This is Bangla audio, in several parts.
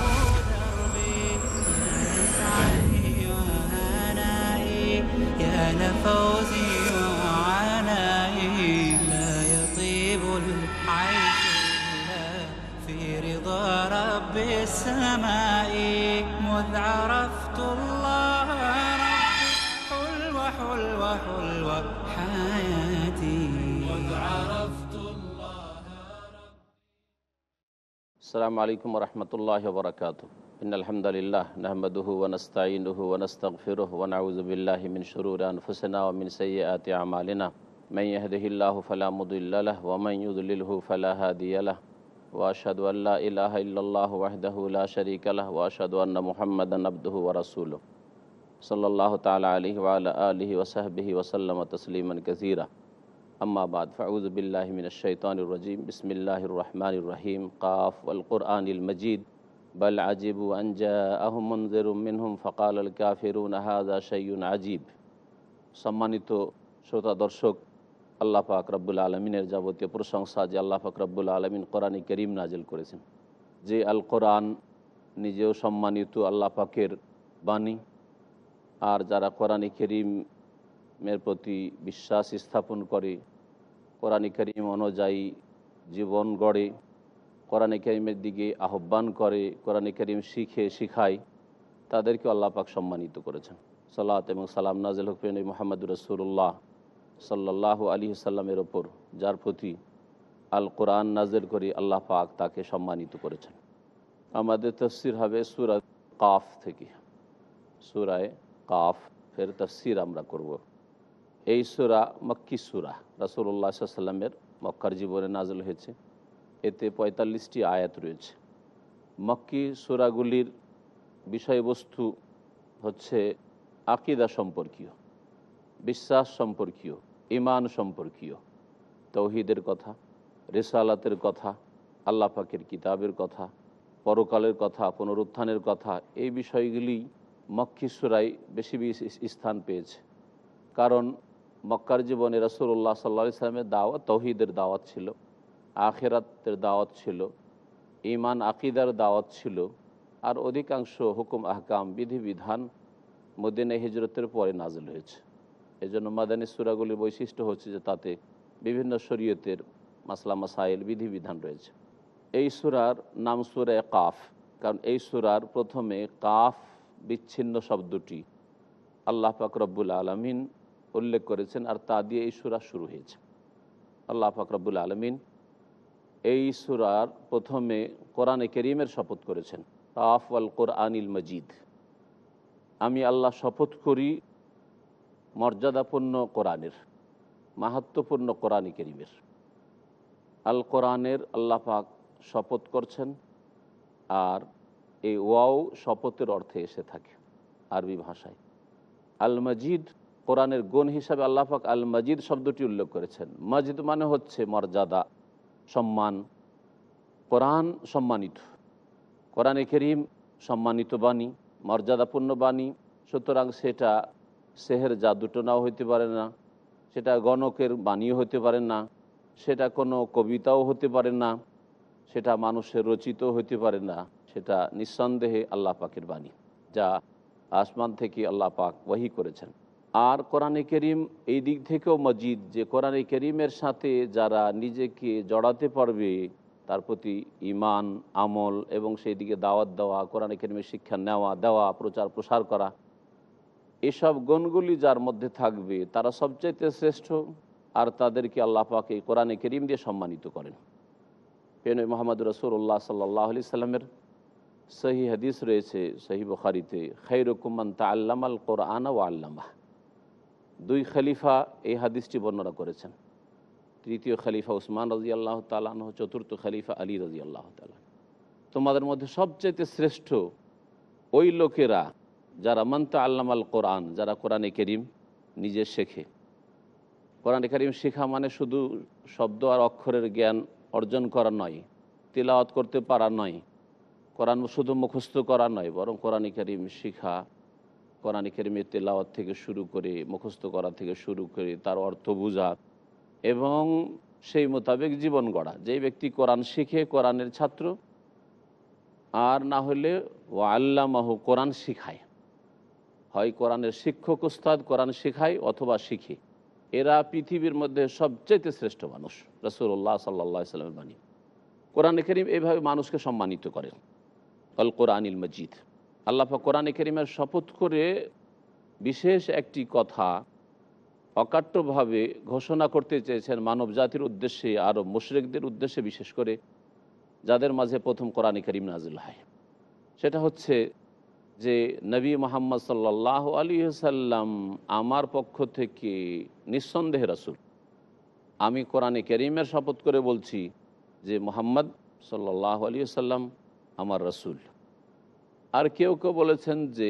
السماء مذ عرفت الله حلوة حلوة حلوة حياتي. مذ عرفت السلام عليكم ورحمة الله وبركاته. إن الحمد لله نحمده ونستعينه ونستغفره ونعوذ بالله من شرور أنفسنا ومن سيئات أعمالنا. من يهده الله فلا مضل له ومن يضلله فلا هادي له. واشهد ان لا اله الا الله وحده لا شريك له واشهد ان محمدا عبده ورسوله. صلى الله تعالى عليه وعلى اله وصحبه وسلم تسليما كثيرا. اما بعد فاعوذ بالله من الشيطان الرجيم. بسم الله الرحمن الرحيم. قاف والقران المجيد. بل عجب ان جاءهم منذر منهم فقال الكافرون هذا شيء عجيب. সম্মানিত শ্রোতা দর্শক আল্লাহ পাক আলমিনের যাবতীয় প্রশংসা যে আল্লাহ পাক আলমিন কোরআন করিম নাজিল করেছেন। যে আল কোরআন নিজেও সম্মানিত আল্লাহ পাকের বাণী, আর যারা কোরআন করিমের প্রতি বিশ্বাস স্থাপন করে, কোরআন করিম অনুযায়ী জীবন গড়ে, কোরআন করিমের দিকে আহ্বান করে, কোরআন করিম শিখে, শিখায় তাদেরকে আল্লাহ পাক সম্মানিত করেছেন। সালাত এবং সালাম নাজিল হুকফিন মোহাম্মদ রসুল্লাহ সাল্লাহ আলী সাল্লামের ওপর, যার প্রতি আল কোরআন নাজের করে আল্লাহ পাক তাকে সম্মানিত করেছেন। আমাদের তফসির হবে সুরা কাফ থেকে। সুরায় কাফ ফের তফসির আমরা করব। এই সুরা মক্কি সুরা রাসুল্লাহ সাল্লামের মক্কার জীবনে নাজল হয়েছে। এতে পঁয়তাল্লিশটি আয়াত রয়েছে। মক্কি সুরাগুলির বিষয়বস্তু হচ্ছে আকিদা সম্পর্কীয়, বিশ্বাস সম্পর্কীয় ইমান সম্পর্কীয়। তৌহিদের কথা, রেসালাতের কথা, আল্লাহ পাকের কিতাবের কথা, পরকালের কথা, পুনরুত্থানের কথা, এই বিষয়গুলি মক্কিসুরাই বেশি বেশি স্থান পেয়েছে। কারণ মক্কার জীবনে রসুল্লাহ সাল্লা ইসলামের দাওয়াত তৌহিদের দাওয়াত ছিল, আখেরাতের দাওয়াত ছিল ইমান আকিদার দাওয়াত ছিল, আর অধিকাংশ হুকুম আহকাম বিধিবিধান মদিনা হিজরতের পরে নাজল হয়েছে। এজন্য মাদানী সুরাগুলির বৈশিষ্ট্য হচ্ছে যে তাতে বিভিন্ন শরীয়তের মাসলা মাসাইল, বিধিবিধান রয়েছে। এই সুরার নাম সুরায় কাফ, কারণ এই সুরার প্রথমে কাফ বিচ্ছিন্ন শব্দটি আল্লাহ ফাকরবুল আলমিন উল্লেখ করেছেন আর তা দিয়ে এই সুরা শুরু হয়েছে। আল্লাহ ফাকরবুল আলমিন এই সুরার প্রথমে কোরআনে করিমের শপথ করেছেন, কাফ আল কোরআনিল মজিদ। আমি আল্লাহ শপথ করি মর্যাদাপূর্ণ কোরআনের, মাহাত্মপূর্ণ কোরআনী করিমের। আল কোরআনের আল্লাহ পাক শপথ করছেন আর এই ওয়াও শপথের অর্থে এসে থাকে আরবি ভাষায়। আল মজিদ কোরআনের গুণ হিসাবে আল্লাহ পাক আল মজিদ শব্দটি উল্লেখ করেছেন। মজিদ মানে হচ্ছে মর্যাদা, সম্মান, কোরআন সম্মানিত। কোরআনে করিম সম্মানিত বাণী, মর্যাদাপূর্ণ বাণী, সুতরাং সেটা সেহের জাদুটনাও হইতে পারে না, সেটা গণকের বাণীও হতে পারে না, সেটা কোনো কবিতাও হতে পারে না, সেটা মানুষের রচিত হতে পারে না, সেটা নিঃসন্দেহে আল্লাহ পাকের বাণী, যা আসমান থেকে আল্লাহ পাক ওয়াহি করেছেন। আর কোরআনে করিম এই দিক থেকেও মজিদ যে কোরআনে করিমের সাথে যারা নিজেকে জড়াতে পারবে, তার প্রতি ইমান আমল এবং সেই দিকে দাওয়াত দেওয়া, কোরআনে করিমের শিক্ষা নেওয়া, দেওয়া প্রচার প্রসার করা এসব গুণগুলি যার মধ্যে থাকবে, তারা সবচাইতে শ্রেষ্ঠ, আর তাদেরকে আল্লাহ পাক কোরআনে করিম দিয়ে সম্মানিত করেন। পেন মোহাম্মদ রসুল্লাহ সাল্লাহ আলি সাল্লামের সহি হাদিস রয়েছে, সহি বখারিতে খৈরকুমান তা আল্লামাল কোরআন ও আল্লামা দুই খলিফা এই হাদিসটি বর্ণনা করেছেন। তৃতীয় খলিফা উসমান রাজি আল্লাহ তালাহ চতুর্থ খলিফা আলী রাজি আল্লাহ তালাহ তোমাদের মধ্যে সবচাইতে শ্রেষ্ঠ ওই লোকেরা যারা মান্তা আল্লাম আল কোরআন, যারা কোরআনে করিম নিজে শেখে। কোরআন করিম শেখা মানে শুধু শব্দ আর অক্ষরের জ্ঞান অর্জন করা নয়, তিলাওয়াত করতে পারা নয়, কোরআন শুধু মুখস্থ করা নয়, বরং কোরআন করিম শিখা, কোরআন করিমের তেলাওয়াত থেকে শুরু করে, মুখস্থ করা থেকে শুরু করে, তার অর্থ বোঝা এবং সেই মোতাবেক জীবন গড়া। যেই ব্যক্তি কোরআন শিখে, কোরআনের ছাত্র, আর না হলে ও আল্লামাহ কোরআন শিখায়। হয় কোরআনের শিক্ষক উস্তাদ, কোরআন শিখায় অথবা শিখে। এরা পৃথিবীর মধ্যে সবচেয়ে শ্রেষ্ঠ মানুষ রসুল্লাহ সাল্লা সাল্লামের বাণী। কোরআন করিম এইভাবে মানুষকে সম্মানিত করেন অল কোরআনিল মজিদ। আল্লাপা কোরআন করিমের শপথ করে বিশেষ একটি কথা অকাট্যভাবে ঘোষণা করতে চেয়েছেন মানব জাতির উদ্দেশ্যে আরও মুশরেকদের উদ্দেশ্যে বিশেষ করে, যাদের মাঝে প্রথম কোরআন করিম নাজিল হয়। সেটা হচ্ছে যে নবী মোহাম্মদ সাল্লাহ আলী সাল্লাম আমার পক্ষ থেকে নিঃসন্দেহে রাসুল। আমি কোরআনে করিমের শপথ করে বলছি যে মোহাম্মদ সাল্লাহ আলী সাল্লাম আমার রসুল। আর কেউ কেউ বলেছেন যে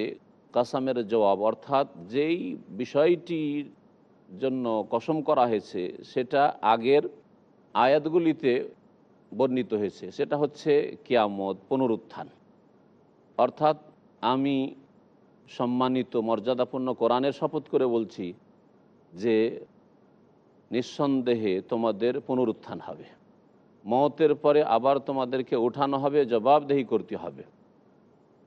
কাসামের জবাব অর্থাৎ যেই বিষয়টির জন্য কসম করা হয়েছে সেটা আগের আয়াতগুলিতে বর্ণিত হয়েছে। সেটা হচ্ছে কিয়ামত পুনরুত্থান। অর্থাৎ আমি সম্মানিত, মর্যাদাপূর্ণ কোরআনের শপথ করে বলছি যে নিঃসন্দেহে তোমাদের পুনরুত্থান হবে। মতের পরে আবার তোমাদেরকে উঠানো হবে, জবাবদেহি করতে হবে।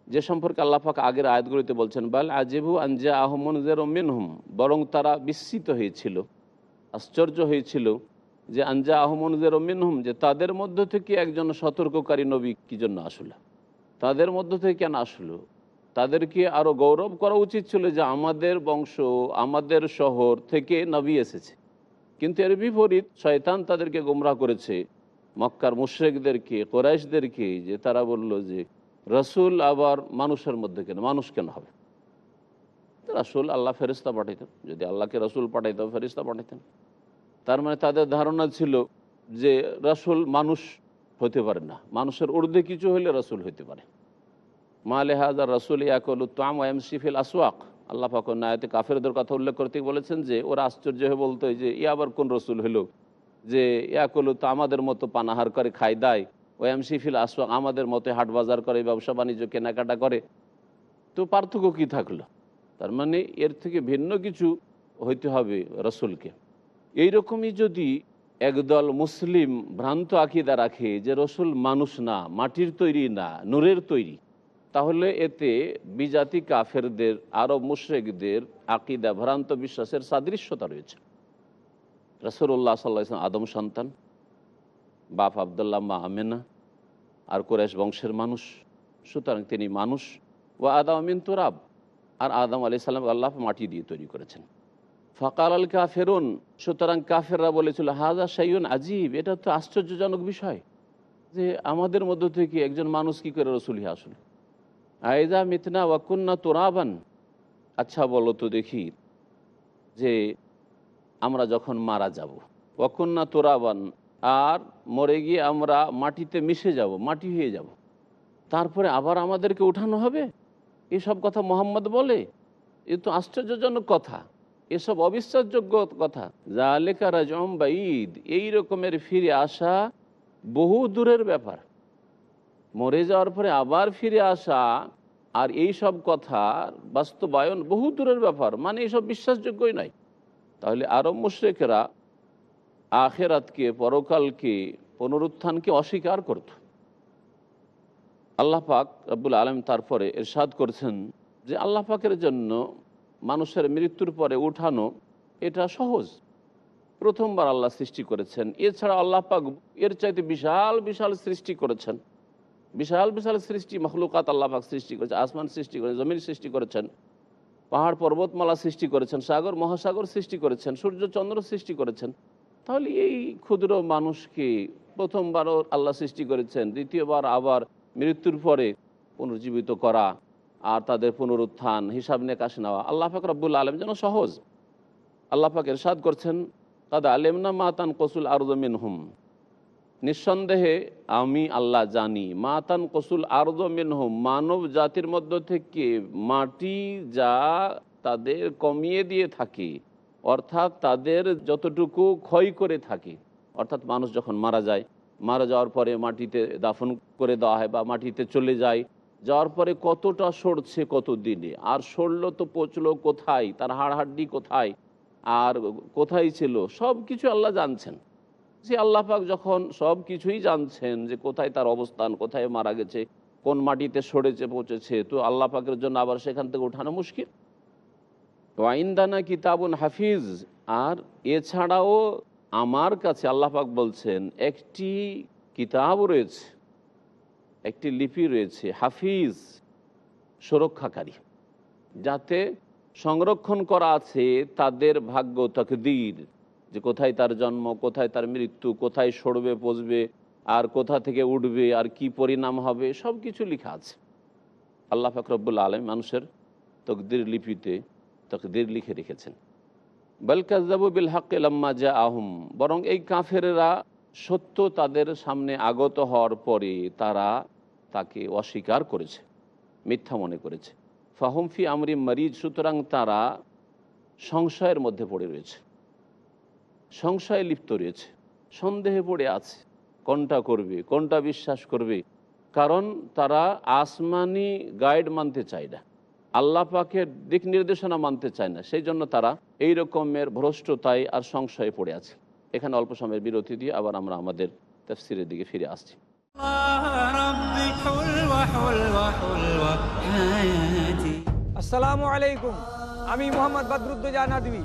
যে সম্পর্কে আল্লাহাক আগের আয়াতগুলিতে বলছেন, বাল আজিবু আঞ্জা আহমনজের মিনহুম বরং তারা বিস্মিত হয়েছিল, আশ্চর্য হয়েছিল যে আঞ্জা আহমনজের মিনহুম, যে তাদের মধ্য থেকে একজন সতর্ককারী নবী কী জন্য আসলো? তাদের মধ্য থেকে কেন আসলো? তাদেরকে আরও গৌরব করা উচিত ছিল যে আমাদের বংশ, আমাদের শহর থেকে নবী এসেছে। কিন্তু এর বিপরীত শয়তান তাদেরকে গোমরাহ করেছে। মক্কার মুশ্রেকদেরকে, কোরাইশদেরকে, যে তারা বলল যে, রসুল আবার মানুষের মধ্যে কেন? মানুষ কেন হবে? রাসুল আল্লাহ ফেরিস্তা পাঠাইতেন। যদি আল্লাহকে রসুল পাঠাইতেন ফেরিস্তা পাঠাইতেন। তার মানে তাদের ধারণা ছিল যে, রসুল মানুষ হতে পারে না। মানুষের ঊর্ধ্বে কিছু হলে রসুল হতে পারে। মা লেহাজার রসুল ইয়াকল তাম ওয়াম সিফিল আসওয়াক। আল্লাহ ফাকর নায়তে কাফেরদের কথা উল্লেখ করতে বলেছেন যে, ওরা আশ্চর্য হয়ে বলতো যে ই আবার কোন রসুল হলো? যে, ইয়াকল তো আমাদের মতো পানাহার করে খাই দায় ওয়াম সিফিল আসওয়াক আমাদের মতো হাট বাজার করে, ব্যবসা বাণিজ্য, কেনাকাটা করে। তো পার্থক্য কী থাকল? তার মানে এর থেকে ভিন্ন কিছু হইতে হবে রসুলকে। এইরকমই যদি একদল মুসলিম ভ্রান্ত আকিদা রাখে যে, রসুল মানুষ না, মাটির তৈরি না, নূরের তৈরি। তাহলে এতে বিজাতি কাফেরদের, আরব মুশ্রেকদের আকিদা, ভ্রান্ত বিশ্বাসের সাদৃশ্যতা রয়েছে। রসুল্লাহ সাল্লাহ আদম সন্তান, বাপ আবদুল্লাহ, মা আমেনা, আর কোরেশ বংশের মানুষ। সুতরাং তিনি মানুষ। ও আদাম আমিন তোরাব, আর আদম আলি সাল্লাম আল্লাহ মাটি দিয়ে তৈরি করেছেন। ফকাল আল কাফেরুন, সুতরাং কাফেররা বলেছিল হাজা সাইয়ন আজিব এটা তো আশ্চর্যজনক বিষয় যে আমাদের মধ্য থেকে একজন মানুষ কি করে রসুল আসল? আয়দা মিতনা ওয়াকুন্না তোরাবান। আচ্ছা বলো তো দেখি যে আমরা যখন মারা যাব ওয়াকুন্না তোরাবান, আর মরে গিয়ে আমরা মাটিতে মিশে যাব, মাটি হয়ে যাব, তারপরে আবার আমাদেরকে উঠানো হবে? এসব কথা মোহাম্মদ বলে? এ তো আশ্চর্যজনক কথা। এসব অবিশ্বাসযোগ্য কথা। যা লেখা রাজম বা ঈদ এই রকমের ফিরে আসা বহু দূরের ব্যাপার। মরে যাওয়ার পরে আবার ফিরে আসা আর এই সব কথা বাস্তবায়ন বহু দূরের ব্যাপার মানে এইসব বিশ্বাসযোগ্যই নাই তাহলে আরব মুশ্রেকেরা আখেরাতকে, পরকালকে, পুনরুত্থানকে অস্বীকার করত। আল্লাহ পাক রব্বুল আলম তারপরে এরশাদ করছেন যে আল্লাহ পাকের জন্য মানুষের মৃত্যুর পরে উঠানো এটা সহজ। প্রথমবার আল্লাহ সৃষ্টি করেছেন। এছাড়া আল্লাহ পাক এর চাইতে বিশাল বিশাল সৃষ্টি করেছেন। বিশাল বিশাল সৃষ্টি মখলুকাত আল্লাহফাক সৃষ্টি করেছে, আসমান সৃষ্টি করেছেন জমিন সৃষ্টি করেছেন, পাহাড় পর্বতমালা সৃষ্টি করেছেন, সাগর, মহাসাগর সৃষ্টি করেছেন, সূর্য, চন্দ্র সৃষ্টি করেছেন। তাহলে এই ক্ষুদ্র মানুষকে প্রথমবারও আল্লাহ সৃষ্টি করেছেন, দ্বিতীয়বার আবার মৃত্যুর পরে পুনর্জীবিত করা আর তাদের পুনরুত্থান, হিসাব নেকাশ নেওয়া। আল্লাহ পাক রব্বুল আলম যেন সহজ। আল্লাহ পাক এরশাদ করছেন কাদা আলেমনা মাতান কসুল আরজমিন হুম নিঃসন্দেহে আমি আল্লাহ জানি, মাতান কসুল আরজমিন হুম মানব জাতির মধ্য থেকে মাটি যা তাদের কমিয়ে দিয়ে থাকে, অর্থাৎ তাদের যতটুকু ক্ষয় করে থাকে, অর্থাৎ মানুষ যখন মারা যায়, মারা যাওয়ার পরে মাটিতে দাফন করে দেওয়া হয় বা মাটিতে চলে যায়, যাওয়ার পরে কতটা সরছে কত দিনে আর সরলো তো পচলো কোথায়, তার হাড়হাড্ডি কোথায়, আর কোথায় ছিল সব কিছু আল্লাহ জানছেন। সে আল্লাহ পাক যখন সব কিছুই জানছেন যে কোথায় তার অবস্থান, কোথায় মারা গেছে, কোন মাটিতে সরেছে, পচেছে, তো আল্লাহ পাকের জন্য আবার সেখান থেকে ওঠানো মুশকিল। ওয়াইন্দানা কিতাবুন হাফিজ, আর এছাড়াও আমার কাছে আল্লাহ পাক বলছেন, একটি কিতাব রয়েছে, একটি লিপি রয়েছে, হাফিজ, সুরক্ষাকারী, যাতে সংরক্ষণ করা আছে তাদের ভাগ্য, তকদির। যে কোথায় তার জন্ম, কোথায় তার মৃত্যু, কোথায় সরবে, পচবে, আর কোথা থেকে উঠবে, আর কি পরিণাম হবে সব কিছু লেখা আছে। আল্লাহ ফাকরবুল আলম মানুষের তকদির লিপিতে তকদির লিখে রেখেছেন। বলকাজাবু বিল হাক্কে লম্মা আহম বরং এই কাফেরেরা সত্য তাদের সামনে আগত হওয়ার পরে তারা তাকে অস্বীকার করেছে, মিথ্যা মনে করেছে। ফাহমফি আমরি মরিজ, সুতরাং তারা সংশয়ের মধ্যে পড়ে রয়েছে। সংশয়ে লিপ্ত রয়েছে সন্দেহে পড়ে আছে। কোনটা করবে কোনটা বিশ্বাস করবে? কারণ তারা আসমানি গাইড মানতে চায় না। আল্লাহ দিক নির্দেশনা মানতে চায় না। সেই জন্য তারা এই রকমের ভ্রষ্টতায় আর সংশয়ে পড়ে আছে। এখানে অল্প সময়ের বিরতি দিয়ে আবার আমরা আমাদের তফসিরের দিকে ফিরে আসছি। আসসালামু আলাইকুম। আমি মোহাম্মদ বদরুদ্দোজা নাদবী।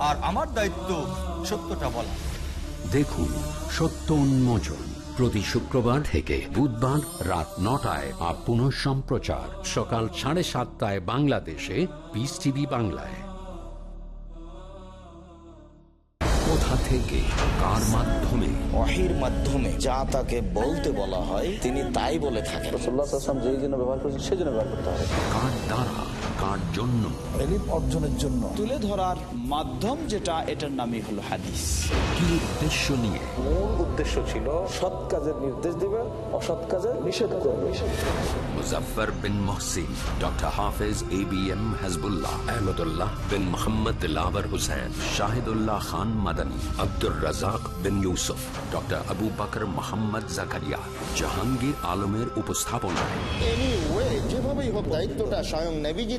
আর আমার দায়িত্ব সত্যটা বলা। দেখুন সত্য উন্মোচন প্রতি শুক্রবার থেকে বুধবার রাত নটায় আর পুনঃ সম্প্রচার সকাল সাড়ে সাতটায় বাংলাদেশে পিস টিভি বাংলায়। কোথা থেকে কার মাধ্যমে? ওয়াহির মাধ্যমে যা তাকে বলতে বলা হয় তিনি তাই বলে থাকেন। যেই ব্যবহার করছেন সেই জন্য ব্যবহার করতে হবে কার দ্বারা? কার জন্য। এলিম অর্জনের জন্য। তুলে ধরার মাধ্যম যেটা এটার নামই হলো হাদিস। কি উদ্দেশ্য নিয়ে? মূল উদ্দেশ্য ছিল সৎ কাজের নির্দেশ দিবে অসৎ কাজের নিষেধ করবে। Muzaffar bin Mohsin doctor Hafez A B M Hazbullah Ahmadullah bin Mohammad lover Hussain Shahidullah Khan Madani Abdur Razzak bin Yusuf doctor Abu Bakr Mohammad Zakaria Jahangir আলমের উপস্থাপনায়। যেভাবেই হোক দায়িত্বটা স্বয়ং নেভিজি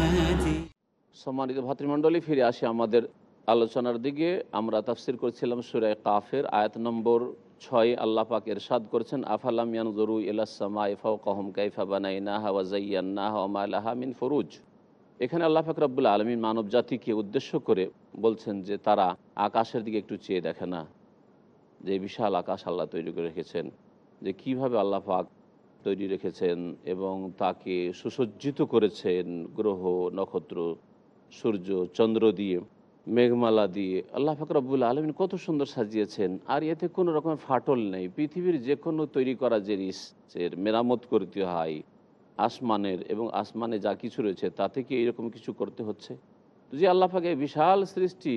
সম্মানিত ভাতৃমণ্ডলী, ফিরে আসি আমাদের আলোচনার দিকে। আমরা তাফসির করছিলাম সুরায় কাফের, আয়াত নম্বর ছয়। আল্লাহ পাক এরশাদ করেছেন, আফালাম ইয়ানজরু ইলাসমা কাইফা বানাইনাহা ওয়া যায়্যানাহা ওয়া মা লাহা মিন ফুরুজ। এখানে আল্লাহ পাক রব্বুল আলমিন মানব জাতিকে উদ্দেশ্য করে বলছেন যে তারা আকাশের দিকে একটু চেয়ে দেখে না। যে বিশাল আকাশ আল্লাহ তৈরি করে রেখেছেন, যে কীভাবে আল্লাহ পাক তৈরি রেখেছেন এবং তাকে সুসজ্জিত করেছেন গ্রহ, নক্ষত্র সূর্য, চন্দ্র দিয়ে, মেঘমালা দিয়ে, আল্লাহ ফাকরাবুল আলমিন কত সুন্দর সাজিয়েছেন। আর এতে কোনো রকমের ফাটল নেই। পৃথিবীর যে কোনো তৈরি করা জিনিসের মেরামত করতে হয়। আসমানের এবং আসমানে যা কিছু রয়েছে তাতে কি এইরকম কিছু করতে হচ্ছে। যে আল্লাহ পাকে বিশাল সৃষ্টি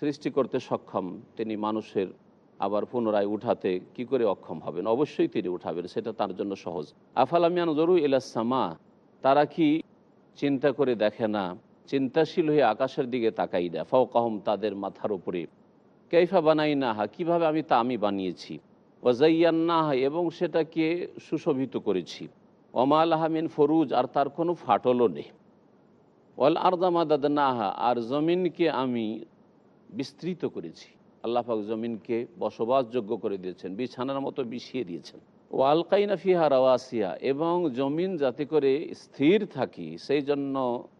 সৃষ্টি করতে সক্ষম, তিনি মানুষের আবার পুনরায় উঠাতে কি করে অক্ষম হবেন? অবশ্যই তিনি উঠাবেন, সেটা তার জন্য সহজ। আফালামিয়ান জরু ইলাসামা তারা কি চিন্তা করে দেখে না? চিন্তাশীল হয়ে আকাশের দিকে তাকাই না। ফাওকাহম তাদের মাথার উপরে। কেইফা বানাই না হা কীভাবে আমি তা আমি বানিয়েছি? ওয়াজাইয়ান না হা এবং সেটাকে সুশোভিত করেছি। অমাল আহমিন ফরুজ, আর তার কোনো ফাটলও নেই। ওয়াল আরদামা দাদনাহা আর জমিনকে আমি বিস্তৃত করেছি। আল্লাহ পাক জমিনকে বসবাসযোগ্য করে দিয়েছেন, বিছানার মতো বিছিয়ে দিয়েছেন। ও আলকাইনা ফিহা রাওয়াসিয়া, এবং জমিন যাতে করে স্থির থাকি, সেই জন্য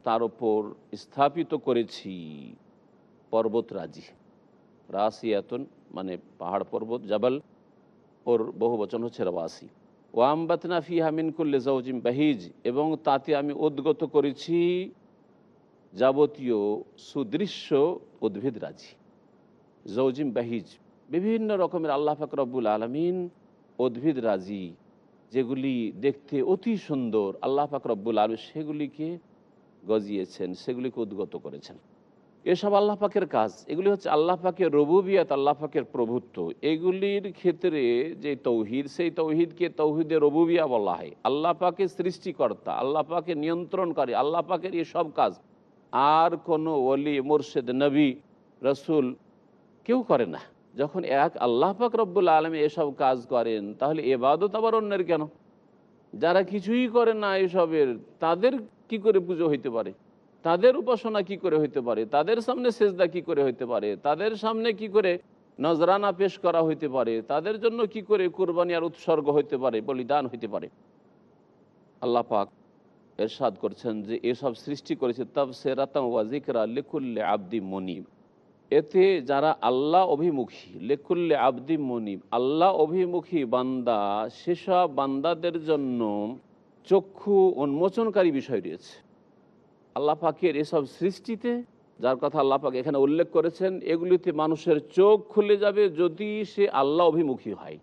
তার ওপর স্থাপিত করেছি পর্বতরাজি রাসিয়াতুন মানে পাহাড় পর্বত, জাবাল, ওর বহু বচন হচ্ছে রাওয়াসি। ওয়ামবাতনা ফিহা মিনকুল্লে জৌজিম বাহিজ, এবং তাতে আমি উদ্গত করেছি যাবতীয় সুদৃশ্য উদ্ভিদ রাজি। জৌজিম বাহিজ, বিভিন্ন রকমের আল্লাহ ফাকরবুল আলমিন উদ্ভিদ রাজি, যেগুলি দেখতে অতি সুন্দর, আল্লাহ ফাকরবুল আলম সেগুলিকে গজিয়েছেন, সেগুলিকে উদ্গত করেছেন। এসব আল্লাহ পাকের কাজ, এগুলি হচ্ছে আল্লাহ পাকের রবুবিয়াত, আল্লাহ পাকের প্রভুত্ব। এগুলির ক্ষেত্রে যে তৌহিদ, সেই তৌহিদকে তৌহিদের রবুবিয়া বলা হয়। আল্লাহ পাকের সৃষ্টিকর্তা, আল্লাহ পাকের নিয়ন্ত্রণকারী, আল্লাহ পাকের এসব কাজ আর কোনো ওলি, মুর্শেদ, নবী, রসুল কেউ করে না। যখন এক আল্লাহ পাক রব্বুল আলমী এসব কাজ করেন, তাহলে এবাদত আবার অন্যের কেন? যারা কিছুই করে না এসবের, তাদের কি করে পুজো হইতে পারে? তাদের উপাসনা কি করে হইতে পারে? তাদের সামনে সেজদা কি করে হইতে পারে? তাদের সামনে কি করে নজরানা পেশ করা হইতে পারে? তাদের জন্য কি করে কোরবানি আর উৎসর্গ হইতে পারে, বলিদান হইতে পারে? আল্লাহ পাক এরশাদ করছেন যে এসব সৃষ্টি করেছে তব সেরাতম ওয়াজিকরা লিকুল্লে আব্দি মনিব এতে যারা আল্লাহ অভিমুখী, লেকুল্লে আব্দি মনিব, আল্লাহ অভিমুখী বান্দা, সেসব বান্দাদের জন্য চক্ষু উন্মোচনকারী বিষয় রয়েছে। আল্লাহ পাকের এসব সৃষ্টিতে, যার কথা আল্লাহ পাক এখানে উল্লেখ করেছেন, এগুলিতে মানুষের চোখ খুলে যাবে যদি সে আল্লাহ অভিমুখী হয়।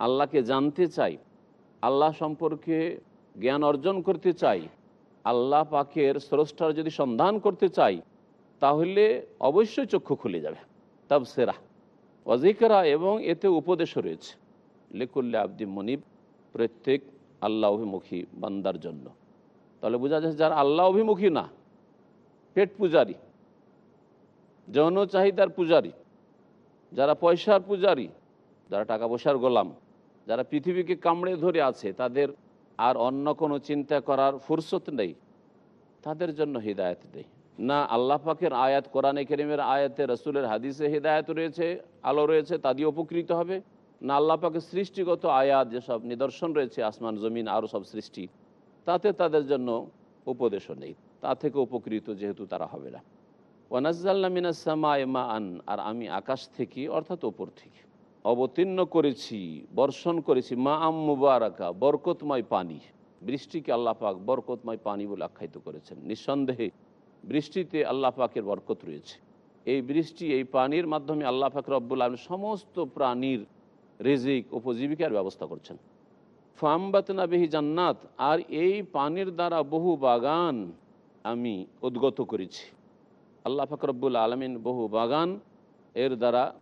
আল্লাহকে জানতে চাই আল্লাহ সম্পর্কে জ্ঞান অর্জন করতে চাই আল্লাহ পাকের স্রষ্টার যদি সন্ধান করতে চাই তাহলে অবশ্যই চক্ষু খুলে যাবে। তব সেরা। অজিকরা এবং এতে উপদেশও রয়েছে। লেকুল্লে আব্দি মনিব, প্রত্যেক আল্লাহ অভিমুখী বান্দার জন্য। তাহলে বোঝা যাচ্ছে যারা আল্লাহ অভিমুখী না, পেট পূজারি যৌন চাহিদার পূজারি, যারা পয়সার পূজারি, যারা টাকা পয়সার গোলাম, যারা পৃথিবীকে কামড়ে ধরে আছে, তাদের আর অন্য কোনো চিন্তা করার ফুরসত নেই। তাদের জন্য হৃদায়ত দেয় না আল্লাহ পাকের আয়াত, কোরআনে কেরিমের আয়াতে, রসুলের হাদিসে হৃদায়ত রয়েছে, আলো রয়েছে, তা দিয়ে উপকৃত হবে। না আল্লাহ পাকের সৃষ্টিগত আয়াত যেসব নিদর্শন রয়েছে, আসমান, জমিন আরও সব সৃষ্টি, তাতে তাদের জন্য উপদেশও নেই। তা থেকে উপকৃত যেহেতু তারা হবে না। ওয়ানাজ্জাল্লা মিনাসামা আন আর আমি আকাশ থেকে, অর্থাৎ ওপর থেকে, অবতীর্ণ করেছি, বর্ষণ করেছি মা আম মুবারাকা, বরকতময় পানি, বৃষ্টিকে আল্লাহ পাক বরকতময় পানি বলে আখ্যায়িত করেছেন। নিঃসন্দেহে বৃষ্টিতে আল্লাহ পাকের বরকত রয়েছে। এই বৃষ্টি, এই পানির মাধ্যমে আল্লাহ পাক রব্বুল আলম সমস্ত প্রাণীর রেজিক, উপজীবিকার ব্যবস্থা করছেন। ফাম্বাতনা বেহি জান্নাত, আর এই পানির দ্বারা বহু বাগান আমি উদ্গত করেছি। আল্লাহ ফাকরবুল আলমিন বহু বাগান এর দ্বারা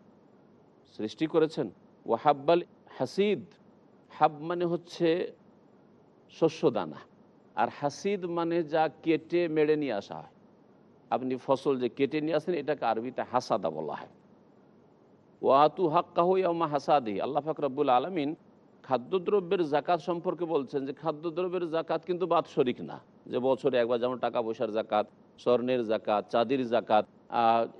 সৃষ্টি করেছেন। ও হাব্বাল হাসিদ, হাব মানে হচ্ছে শস্যদানা আর হাসিদ মানে যা কেটে, মেড়ে নিয়ে আসা হয়। আপনি ফসল যে কেটে নিয়ে আসেন, এটাকে আরবিতে হাসাদা বলা হয়। ওয়াতু হাক্কাহ ইয়ামা হাসাদি আল্লাহ ফাকরাবুল আলমিন খাদ্যদ্রব্যের জাকাত সম্পর্কে বলছেন যে খাদ্যদ্রব্যের জাকাত কিন্তু বাৎসরিক না। যে বছরে একবার যেমন টাকা পয়সার জাকাত স্বর্ণের জাকাত চাঁদির জাকাত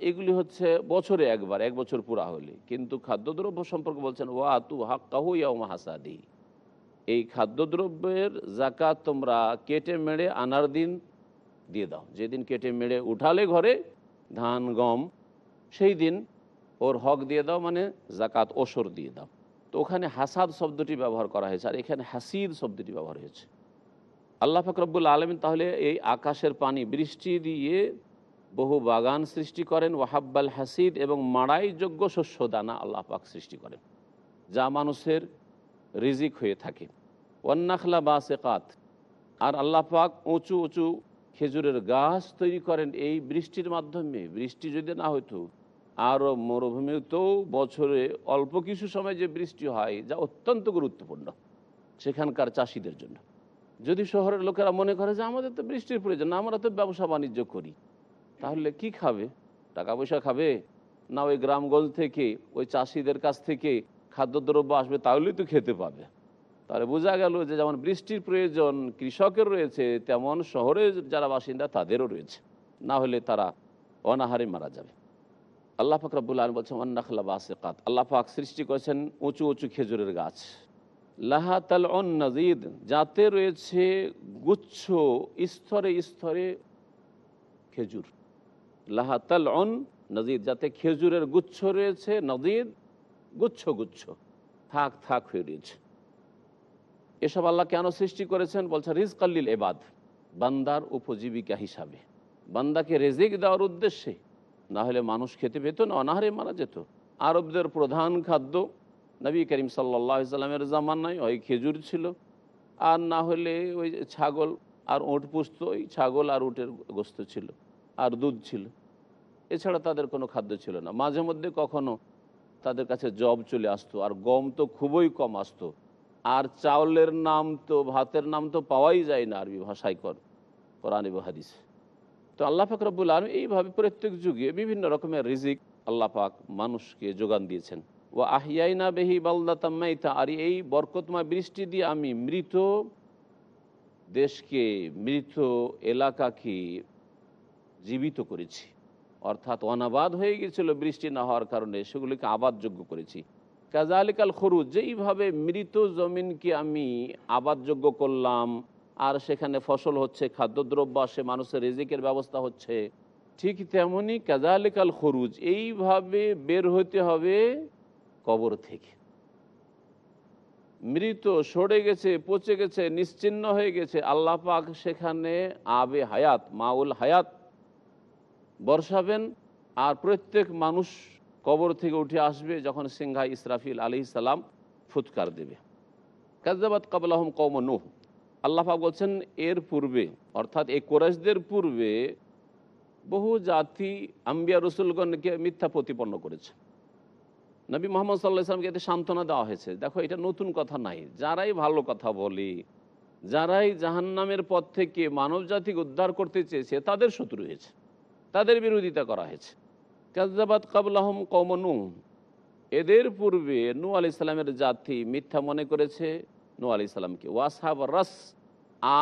এগুলি হচ্ছে বছরে একবার, এক বছর পুরা হলে। কিন্তু খাদ্যদ্রব্য সম্পর্কে বলছেন ওয়া তু হাক্কাহু ইয়ামা হাসাদি এই খাদ্যদ্রব্যের জাকাত তোমরা কেটে মেড়ে আনার দিন দিয়ে দাও। যেদিন কেটে মেড়ে উঠালে ঘরে ধান, গম, সেই দিন ওর হক দিয়ে দাও মানে জাকাত ওসর দিয়ে দাও। তো ওখানে হাসাদ শব্দটি ব্যবহার করা হয়েছে, আর এখানে হাসিদ শব্দটি ব্যবহার হয়েছে। আল্লাহ ফাকরবুল আলমিন তাহলে এই আকাশের পানি, বৃষ্টি দিয়ে বহু বাগান সৃষ্টি করেন। ওয়াহাব্বাল হাসিদ এবং মাড়াইযোগ্য শস্য দানা আল্লাহ পাক সৃষ্টি করেন, যা মানুষের রিজিক হয়ে থাকে। ওয়ান্নাখলা বা সেকাত আর আল্লাহ পাক উঁচু উঁচু খেজুরের গাছ তৈরি করেন এই বৃষ্টির মাধ্যমে। বৃষ্টি যদি না হইতো আরও মরুভূমিতেও বছরে অল্প কিছু সময় যে বৃষ্টি হয়, যা অত্যন্ত গুরুত্বপূর্ণ সেখানকার চাষিদের জন্য। যদি শহরের লোকেরা মনে করে যে আমাদের তো বৃষ্টির প্রয়োজন, আমরা তো ব্যবসা বাণিজ্য করি, তাহলে কি খাবে? টাকা পয়সা খাবে? না ওই গ্রামগঞ্জ থেকে, ওই চাষিদের কাছ থেকে খাদ্যদ্রব্য আসবে, তাহলেই তো খেতে পাবে। তাহলে বোঝা গেল যে যেমন বৃষ্টির প্রয়োজন কৃষকের রয়েছে, তেমন শহরের যারা বাসিন্দা তাদেরও রয়েছে। না হলে তারা অনাহারে মারা যাবে। আল্লাহ পাক রব্বুল আলম বলছেন অন্নাখলা বাসেকাত। আল্লাহ পাক সৃষ্টি করেছেন উঁচু উঁচু খেজুরের গাছ। লাহাতাল অন নাজিদ, যাতে রয়েছে গুচ্ছ স্তরে স্তরে খেজুর। লাহাতাল অন নজিদ, যাতে খেজুরের গুচ্ছ রয়েছে, নজিদ গুচ্ছ গুচ্ছ, থাক থাক হয়ে রয়েছে। এসব আল্লাহ কেন সৃষ্টি করেছেন? বলছে রিজ কাল্লিল এবাদ বান্দার উপজীবিকা হিসাবে। বান্দাকে রেজিক দেওয়ার উদ্দেশ্যে। না হলে মানুষ খেতে পেত না, অনাহারে মারা যেত। আরবদের প্রধান খাদ্য নবী করিম সাল্লাহ সাল্লামের জামানায় ওই খেজুর ছিল। আর না হলে ওই ছাগল আর ওট পুষত, ওই ছাগল আর উটের গোস্ত ছিল, আর দুধ ছিল। এছাড়া তাদের কোনো খাদ্য ছিল না। মাঝে মধ্যে কখনো তাদের কাছে জব চলে আসতো, আর গম তো খুবই কম আসতো। আর চাউলের নাম তো, ভাতের নাম তো পাওয়াই যায় না আরবি ভাষায় কর, কোরআন হাদিস। তো আল্লাহ পাক রব্বুল আলম এইভাবে প্রত্যেক যুগে বিভিন্ন রকমের রিজিক আল্লাহ পাক মানুষকে যোগান দিয়েছেন। ও আহিয়াইনা বেহি বালদাতাম্মাইতা আর এই বরকতময় বৃষ্টি দিয়ে আমি মৃত দেশকে, মৃত এলাকাকে জীবিত করেছি। অর্থাৎ অনাবাদ হয়ে গেছিল বৃষ্টি না হওয়ার কারণে সেগুলিকে আবাদযোগ্য করেছি। কাজালিকাল খরুজ যেইভাবে মৃত জমিনকে আমি আবাদযোগ্য করলাম, আর সেখানে ফসল হচ্ছে, খাদ্যদ্রব্য আসে, মানুষের রেজিকের ব্যবস্থা হচ্ছে, ঠিক তেমনই কাজালিকাল খরুজ এইভাবে বের হতে হবে কবর থেকে। মৃত সরে গেছে, পচে গেছে, নিশ্চিন্ন হয়ে গেছে, আল্লাহ পাক সেখানে আবে হায়াত, মাউল হায়াত বর্ষাবেন, আর প্রত্যেক মানুষ কবর থেকে উঠে আসবে যখন সিংহা ইসরাফিল আলি সালাম ফুৎকার দেবে। কাজাবাদ কাবলাহম কৌম নুহ। আল্লাহা বলছেন, এর পূর্বে, অর্থাৎ এই কোরাইশদের পূর্বে বহু জাতি আম্বিয়া রসুলগণকে মিথ্যা প্রতিপন্ন করেছে। নবী মোহাম্মদ সাল্লাহ ইসলামকে এতে সান্ত্বনা দেওয়া হয়েছে। দেখো, এটা নতুন কথা নাই। যারাই ভালো কথা বলে, যারাই জাহান্নামের পথ থেকে মানব জাতিকে উদ্ধার করতে চেয়েছে, তাদের শত্রু হয়েছে। তাদের বিরোধিতা করা হয়েছে। কাজাবাদ কাবলাহম কমনু এদের পূর্বে নু আলি ইসলামের জাতি মিথ্যা মনে করেছে নু আলি ইসলামকে ওয়াসাব রাস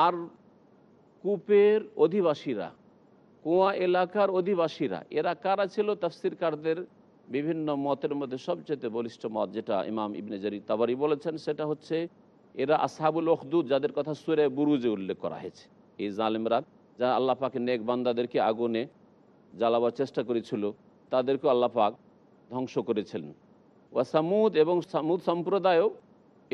আর কূপের অধিবাসীরা, কুয়া এলাকার অধিবাসীরা, এরা কারা ছিল? তাফসিরকারদের বিভিন্ন মতের মধ্যে সবচেয়ে বলিষ্ঠ মত যেটা ইমাম ইবনে জারি তাবারি বলেছেন, সেটা হচ্ছে এরা আসহাবুল ওখদুদ যাদের কথা সুরে বুরুজে উল্লেখ করা হয়েছে। এই জালেমরা যা আল্লাহ পাকে নেক বান্দাদেরকে আগুনে জ্বালাবার চেষ্টা করেছিল তাদেরকে আল্লাহ পাক ধ্বংস করেছিলেন। ওয়া সামুদ এবং সামুদ সম্প্রদায়ও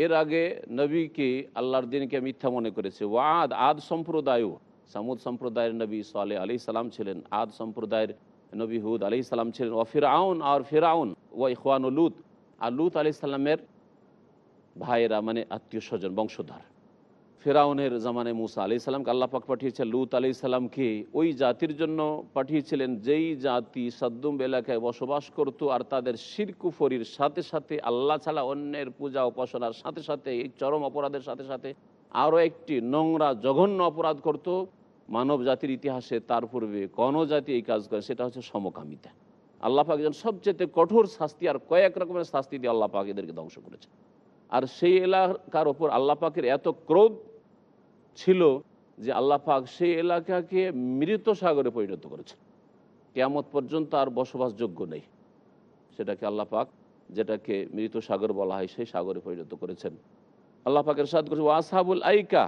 এর আগে নবীকে আল্লাহর দিনকে মিথ্যা মনে করেছে। ওয়াদ আদ সম্প্রদায়ও, সামুদ সম্প্রদায়ের নবী সালে আলি সালাম ছিলেন, আদ সম্প্রদায়ের নবী হুদ আলি সালাম ছিলেন ও ফিরাউন, আর ফিরাউন ও ইখওয়ান লুত। আর লুত আলি সাল্লামের ভাইয়েরা মানে আত্মীয় স্বজন, বংশধর। ফেরাউনের জামানে মুসা আলি সাল্লামকে আল্লাহ পাক পাঠিয়েছেন, লুত আলি সাল্লামকে ওই জাতির জন্য পাঠিয়েছিলেন, যেই জাতি সাদ্দুম এলাকায় বসবাস করত আর তাদের শিরকুফরির সাথে সাথে, আল্লাহ ছাড়া অন্যের পূজা উপাসনার সাথে সাথে, এই চরম অপরাধের সাথে সাথে আরও একটি নোংরা, জঘন্য অপরাধ করত। মানব জাতির ইতিহাসে তার পূর্বে কোনো জাতি এই কাজ করে, সেটা হচ্ছে সমকামিতা। আল্লাহ পাক যেন সবচেয়ে কঠোর শাস্তি আর কয়েক রকমের শাস্তি দিয়ে আল্লাহ পাক এদেরকে ধ্বংস করেছে আর সেই এলাকার ওপর আল্লাহ পাকের এত ক্রোধ ছিল যে আল্লাহ পাক সেই এলাকাকে মৃত সাগরে পরিণত করেছে কেয়ামত পর্যন্ত আর বসবাসযোগ্য নেই। সেটাকে আল্লাহ পাক যেটাকে মৃত সাগর বলা হয় সেই সাগরে পরিণত করেছেন। আল্লাহ পাকের সাদ করেছে ওয়াসাবুল আইকা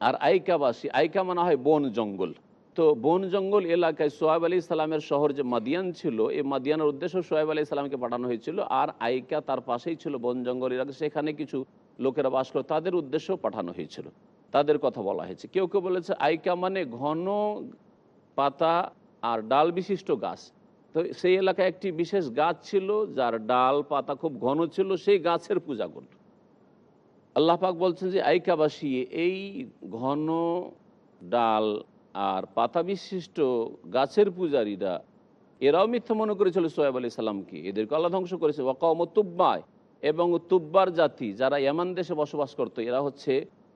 আর আইকাবাসী, আইকা মানা হয় বন জঙ্গল। তো বন জঙ্গল এলাকায় সোহাব আলী ইসলামের শহর যে মাদিয়ান ছিল, এই মাদিয়ানের উদ্দেশ্য সোহাব আলী ইসলামকে পাঠানো হয়েছিল। আর আইকা তার পাশেই ছিল বন জঙ্গল এলাকা, সেখানে কিছু লোকেরা বাস করে, তাদের উদ্দেশ্য পাঠানো হয়েছিল। তাদের কথা বলা হয়েছে। কেউ কেউ বলেছে, আইকা মানে ঘন পাতা আর ডাল বিশিষ্ট গাছ। তো সেই এলাকায় একটি বিশেষ গাছ ছিল, যার ডাল পাতা খুব ঘন ছিল, সেই গাছের পূজা করত। আল্লাহ পাক বলছেন যে, আইকাবাসী, এই ঘন ডাল আর পাতা বিশিষ্ট গাছের পূজারীরা, এরাও মিথ্যা মনে করেছিল সোয়েব আলী সাল্লামকে এদেরকে আল্লাহ ধ্বংস করেছে। ওয়াকাম তুব্বায়। এবং তুব্বার জাতি, যারা ইয়ামান দেশে বসবাস করতো, এরা হচ্ছে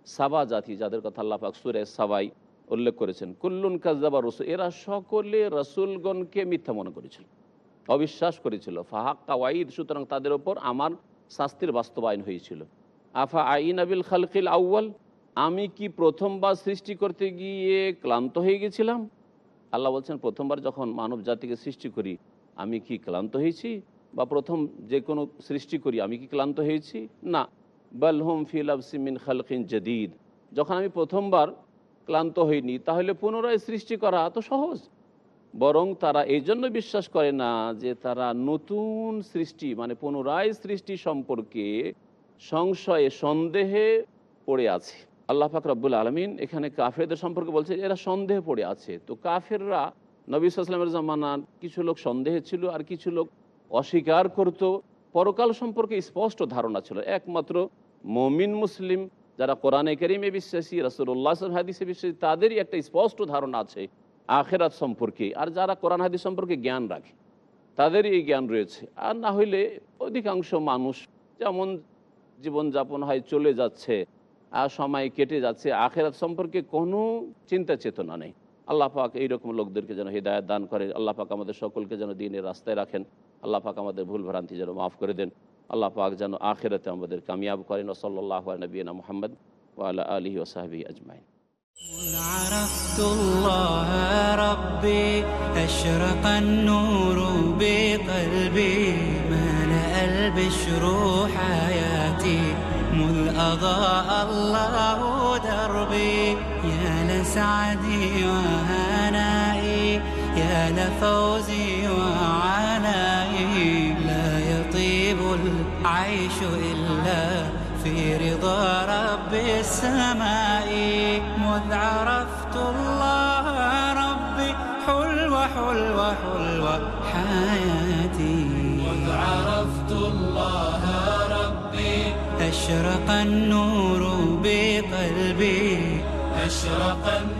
সাবা জাতি, যাদের কথা আল্লাহ সুরে সাবাই উল্লেখ করেছেন। কুল্লুন কাজদাবা রসুল, এরা সকলে রসুলগণকে মিথ্যা মনে করেছিল, অবিশ্বাস করেছিল। ফাহাক্কা ওয়াইদ সুতরাং তাদের ওপর আমার শাস্তির বাস্তবায়ন হয়েছিল। আফা আইন আবিল খালকিল আউ্য়াল, আমি কি প্রথমবার সৃষ্টি করতে গিয়ে ক্লান্ত হয়ে গেছিলাম? আল্লাহ বলছেন, প্রথমবার যখন মানব জাতিকে সৃষ্টি করি, আমি কি ক্লান্ত হয়েছি? বা প্রথম যে কোনো সৃষ্টি করি, আমি কি ক্লান্ত হয়েছি? না। বালহুম ফিল আবসিমিন খালকিন জদিদ। যখন আমি প্রথমবার ক্লান্ত হইনি, তাহলে পুনরায় সৃষ্টি করা তো সহজ। বরং তারা এই জন্য বিশ্বাস করে না যে তারা নতুন সৃষ্টি মানে পুনরায় সৃষ্টি সম্পর্কে সংশয়ে, সন্দেহে পড়ে আছে। আল্লাহ পাক রব্বুল আলমিন এখানে কাফেরদের সম্পর্কে বলছে এরা সন্দেহে পড়ে আছে। তো কাফেররা নবী সাল্লামের জামানার কিছু লোক সন্দেহে ছিল আর কিছু লোক অস্বীকার করত। পরকাল সম্পর্কে স্পষ্ট ধারণা ছিল। একমাত্র মমিন মুসলিম যারা কোরআনে করিমে বিশ্বাসী রসুল্লাহ হাদিসে বিশ্বাসী, তাদেরই একটা স্পষ্ট ধারণা আছে আখেরাত সম্পর্কে। আর যারা কোরআন হাদিস সম্পর্কে জ্ঞান রাখে, তাদেরই এই জ্ঞান রয়েছে। আর না হইলে অধিকাংশ মানুষ যেমন জীবনযাপন হয়, চলে যাচ্ছে, আর সময় কেটে যাচ্ছে, আখেরাত সম্পর্কে কোনো চিন্তা চেতনা নেই। আল্লাহ পাক এইরকম লোকদেরকে যেন হৃদায়ত দান করে আল্লাহ পাক আমাদের সকলকে যেন দিনের রাস্তায় রাখেন। আল্লাহ পাক আমাদের ভুল ভ্রান্তি যেন মাফ করে দেন। আল্লাহ পাক যেন আখেরাতে আমাদের কামিয়াব করেন ওসল্লাহ নবীনা মোহাম্মদ ওয়ালা আলহি ওসাহাবি আজমাইন عرفت الله ربي أشرق النور بقلبي ملأ البشر حياتي مذ أضاء الله دربي يا لسعدي وهنائي يا لفوزي وعنائي لا يطيب العيش إلا في رضا رب السماء. مذ عرفت الله ربي حلوة حلوة حلوة حياتي. مذ عرفت الله ربي أشرق النور بقلبي. أشرق النور